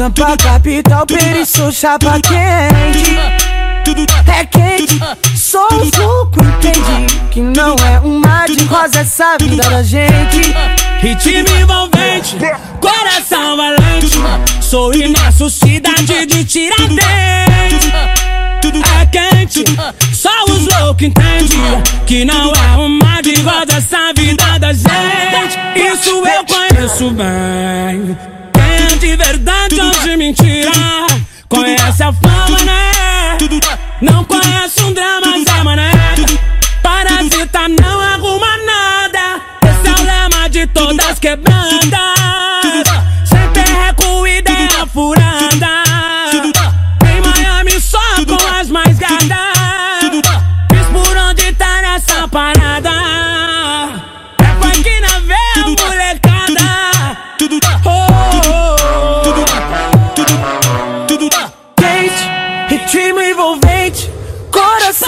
Sampa capital, periço, chapa quente. É quente, sou louco, entendi Que não é um mar de rosa essa vida da gente. Ritmo envolvente, coração valente. Sou imenso, cidade de Tiradentes. É quente, só os loucos entendem Que não é um mar de rosa essa vida da gente. Isso eu conheço bem de verdade ou de mentira. Conhece a fama, né? Não conhece um drama, Zé Mané Parasita não arruma nada. Esse é o lema de todas quebradas Sem perreco, ideia furada. Em Miami só com as mais gatas Diz por onde tá nessa parada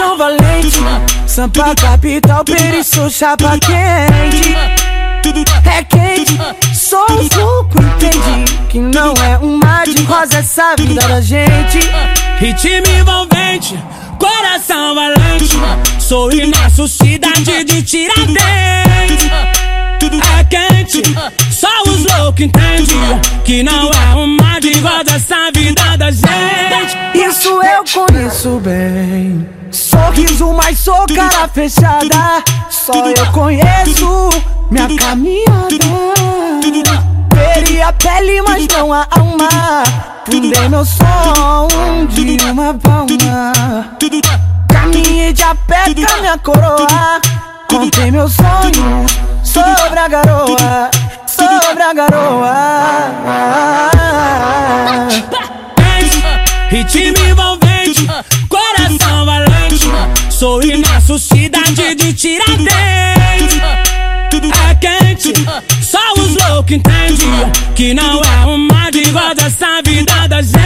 Coração valente Sampa capital, periço, chapa quente É quente, sou louco, entendi Que não é um mar de rosa essa vida da gente Ritmo envolvente, coração valente Sou imenso, cidade de Tiradentes É quente, só os loucos entendem Que não é um mar de rosa essa vida da gente Isso eu conheço bem Sorriso, mas sou cara fechada. Só eu conheço minha caminhada. Teria pele, mas não a alma. Fundei meu som de uma palma. Caminhei de a pé com a minha coroa. Contei meus sonhos sobre a garoa. Sobre a garoa Tiradentes É quente, só os loucos entendem Que não é um de rosa essa vida da gente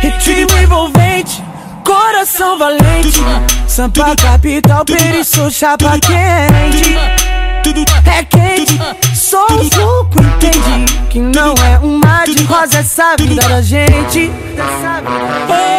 Ritmo envolvente, coração valente Sampa capital, periço, chapa quente É quente, sou louco, entendi Que não é um mar de rosa essa vida da gente Essa vida Oh,